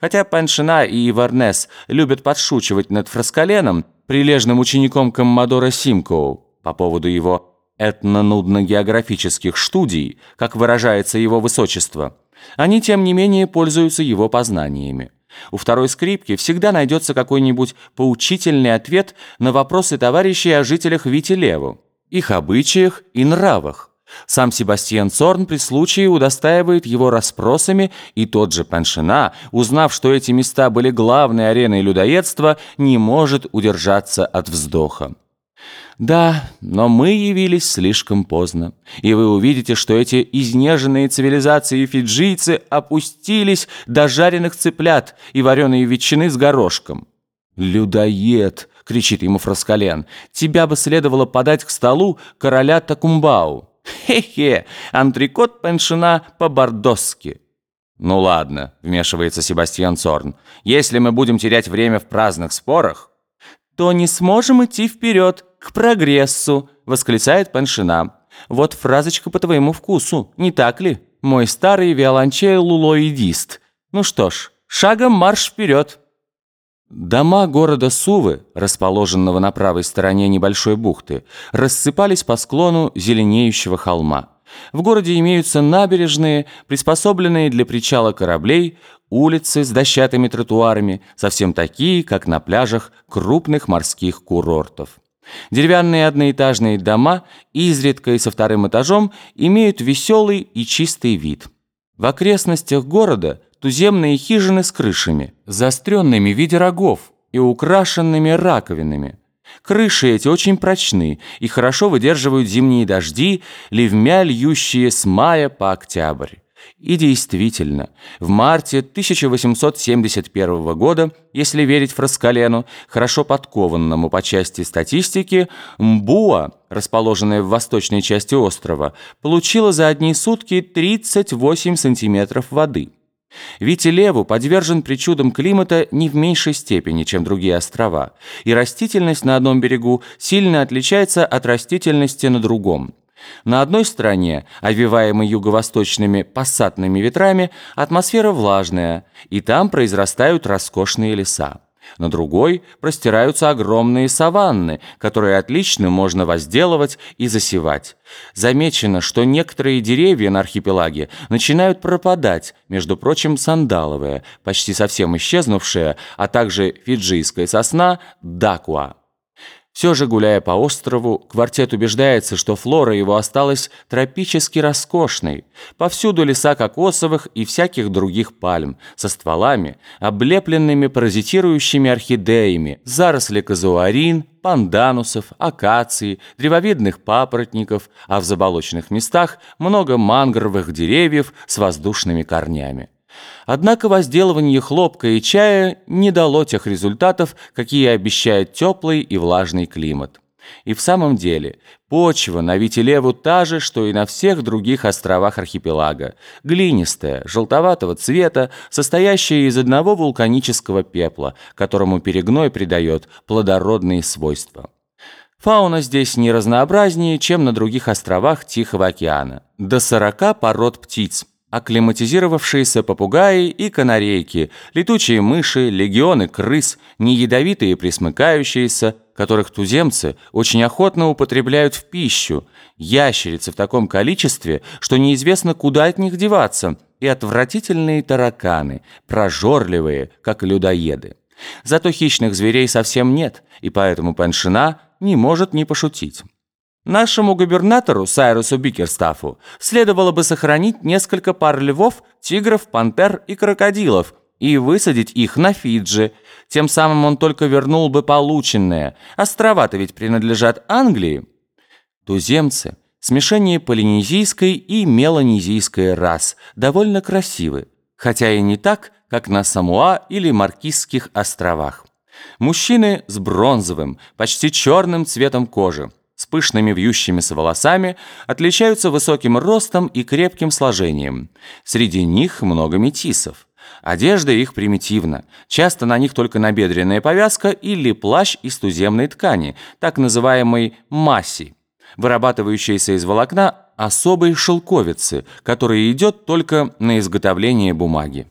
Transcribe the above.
Хотя Паншина и Иварнес любят подшучивать над Фраскаленом, прилежным учеником Коммодора Симкоу, по поводу его этнонудно-географических студий, как выражается его высочество, они, тем не менее, пользуются его познаниями. У второй скрипки всегда найдется какой-нибудь поучительный ответ на вопросы товарищей о жителях Витилеву, их обычаях и нравах. Сам Себастьян Цорн при случае удостаивает его расспросами, и тот же Паншина, узнав, что эти места были главной ареной людоедства, не может удержаться от вздоха. Да, но мы явились слишком поздно, и вы увидите, что эти изнеженные цивилизации фиджийцы опустились до жареных цыплят и вареной ветчины с горошком. «Людоед!» — кричит ему Фраскален. «Тебя бы следовало подать к столу короля Такумбау». «Хе-хе, антрикот пеншина по-бордосски». «Ну ладно», — вмешивается Себастьян Цорн, «если мы будем терять время в праздных спорах...» «То не сможем идти вперед, к прогрессу», — восклицает Пеншина. «Вот фразочка по твоему вкусу, не так ли, мой старый виолончель-лулоидист? Ну что ж, шагом марш вперед!» Дома города Сувы, расположенного на правой стороне небольшой бухты, рассыпались по склону зеленеющего холма. В городе имеются набережные, приспособленные для причала кораблей, улицы с дощатыми тротуарами, совсем такие, как на пляжах крупных морских курортов. Деревянные одноэтажные дома, изредка и со вторым этажом, имеют веселый и чистый вид. В окрестностях города – туземные хижины с крышами, заостренными в виде рогов и украшенными раковинами. Крыши эти очень прочны и хорошо выдерживают зимние дожди, ливмя льющие с мая по октябрь. И действительно, в марте 1871 года, если верить Фраскалену, хорошо подкованному по части статистики, Мбуа, расположенная в восточной части острова, получила за одни сутки 38 сантиметров воды. Витилеву подвержен причудам климата не в меньшей степени, чем другие острова, и растительность на одном берегу сильно отличается от растительности на другом. На одной стороне, овиваемой юго-восточными пассатными ветрами, атмосфера влажная, и там произрастают роскошные леса. На другой простираются огромные саванны, которые отлично можно возделывать и засевать. Замечено, что некоторые деревья на архипелаге начинают пропадать, между прочим, сандаловые, почти совсем исчезнувшая, а также фиджийская сосна дакуа. Все же, гуляя по острову, квартет убеждается, что флора его осталась тропически роскошной. Повсюду леса кокосовых и всяких других пальм, со стволами, облепленными паразитирующими орхидеями, заросли казуарин, панданусов, акаций, древовидных папоротников, а в заболоченных местах много мангровых деревьев с воздушными корнями. Однако возделывание хлопка и чая не дало тех результатов, какие обещает теплый и влажный климат. И в самом деле, почва на Витилеву та же, что и на всех других островах архипелага. Глинистая, желтоватого цвета, состоящая из одного вулканического пепла, которому перегной придает плодородные свойства. Фауна здесь не разнообразнее, чем на других островах Тихого океана. До 40 пород птиц, Акклиматизировавшиеся попугаи и канарейки, летучие мыши, легионы крыс, неядовитые присмыкающиеся, которых туземцы очень охотно употребляют в пищу, ящерицы в таком количестве, что неизвестно, куда от них деваться, и отвратительные тараканы, прожорливые, как людоеды. Зато хищных зверей совсем нет, и поэтому Паншина не может не пошутить. Нашему губернатору Сайрусу Бикерстафу следовало бы сохранить несколько пар львов, тигров, пантер и крокодилов и высадить их на Фиджи. Тем самым он только вернул бы полученное. Острова-то ведь принадлежат Англии. Туземцы – смешение полинезийской и меланезийской рас, довольно красивы, хотя и не так, как на Самуа или Маркизских островах. Мужчины с бронзовым, почти черным цветом кожи – с пышными вьющимися волосами, отличаются высоким ростом и крепким сложением. Среди них много метисов. Одежда их примитивна. Часто на них только набедренная повязка или плащ из туземной ткани, так называемой масси, вырабатывающейся из волокна особой шелковицы, которая идет только на изготовление бумаги.